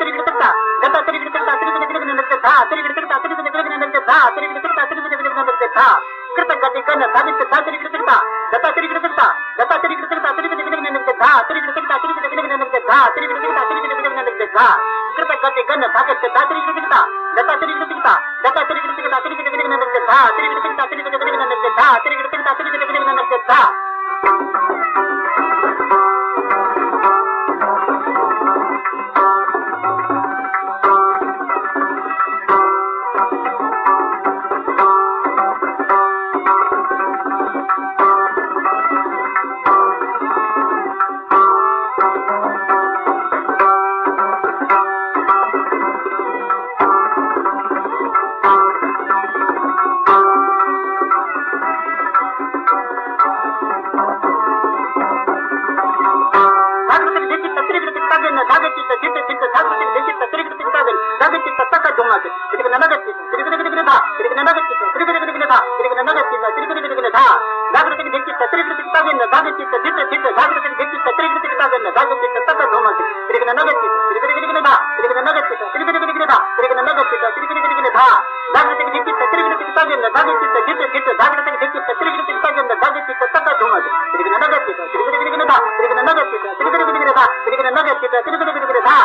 ತಿರುಗಿಡ್ತಿರ್ತಾ ಗದ್ದ ತಿರುಗಿಡ್ತಿರ್ತಾ ತಿರುಗಿ ತಿರುಗಿ ನಿಂದಿರ್ತಾ ತಿರುಗಿಡ್ತಿರ್ತಾ ತಿರುಗಿ ತಿರುಗಿ ನಿಂದಿರ್ತಾ ತಿರುಗಿಡ್ತಿರ್ತಾ ತಿರುಗಿ ತಿರುಗಿ ನಿಂದಿರ್ತಾ ಕೃತಜ್ಞತೆಗಳನ್ನು ಸಾಧಿಸುತ್ತಾ ತಿರುಗಿಡ್ತಿರ್ತಾ ಗದ್ದ ತಿರುಗಿಡ್ತಿರ್ತಾ ಗದ್ದ ತಿರುಗಿಡ್ತಿರ್ತಾ ತಿರುಗಿ ತಿರುಗಿ ನಿಂದಿರ್ತಾ ತಿರುಗಿಡ್ತಿರ್ತಾ ತಿರುಗಿ ತಿರುಗಿ ನಿಂದಿರ್ತಾ ತಿರುಗಿಡ್ತಿರ್ತಾ ತಿರುಗಿ ತಿರುಗಿ ನಿಂದಿರ್ತಾ ಕೃತಜ್ಞತೆಗಳನ್ನು ಸಾಧಿಸುತ್ತಾ ತಿರುಗಿಡ್ತಿರ್ತಾ ಗದ್ದ ತಿರುಗಿಡ್ತಿರ್ತಾ ಗದ್ದ ತಿರುಗಿಡ್ತಿರ್ತಾ ತಿರುಗಿ ತಿರುಗಿ ನಿಂದಿರ್ತಾ ತಿರುಗಿಡ್ತಿರ್ತಾ ತಿರುಗಿ ತಿರುಗಿ ನಿಂದಿರ್ತಾ ತಿರುಗಿಡ್ತಿರ್ತಾ ತಿರುಗಿ ತಿರುಗಿ ನಿಂದಿರ್ತಾ Как вы так дети-то, три, как вы так дети-то, дети-то, как вы так дети-то, три, 7月たかどまで、それが7月、それが出てくれば、それが7月、それが出てくれば、それが7月、それが出てくれば、జాగ్రత్తకి దీక్షిస్తా తిరిగి తాగండి జాగ్రత్త చిత్త చిత్త జాగ్రత్తకి దీక్షిస్తా తిరిగి తిరిగి తాగండి జాగ్రత్త తప్ప ధోమతి తిరిగి నగచ్చి తిరిగి తిరిగి తిరిగిదా తిరిగి నగచ్చి తిరిగి తిరిగి తిరిగిదా తిరిగి నగచ్చి తిరిగి తిరిగి తిరిగిదా జాగ్రత్తకి దీక్షిస్తా తిరిగి తిరిగి తాగండి జాగ్రత్త చిత్త చిత్త జాగ్రత్తకి దీక్షిస్తా తిరిగి తిరిగి తాగండి జాగ్రత్త తప్ప ధోమతి తిరిగి నగచ్చి తిరిగి తిరిగి తిరిగిదా తిరిగి నగచ్చి తిరిగి తిరిగి తిరిగిదా తిరిగి నగచ్చి తిరిగి తిరిగి తిరిగిదా